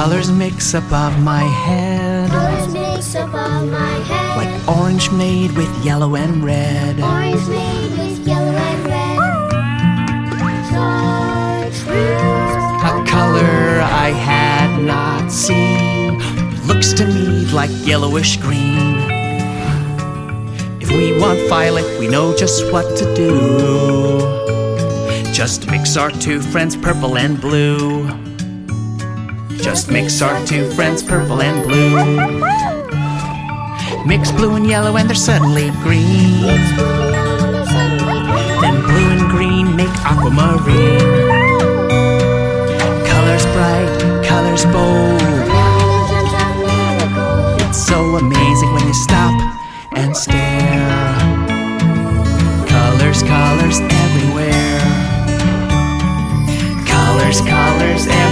Colors mix above my head. Colors mix above my head. Like orange made with yellow and red. Orange made with yellow and red. A color I had not seen. Looks to me like yellowish green. If we want violet, we know just what to do. Just mix our two friends, purple and blue. Just mix our two friends, purple and blue. Mix blue and yellow, and they're suddenly green. Then blue and green make aquamarine. Colors bright, colors bold. It's so amazing when you stop and stare. Colors, colors everywhere. Colors, colors everywhere.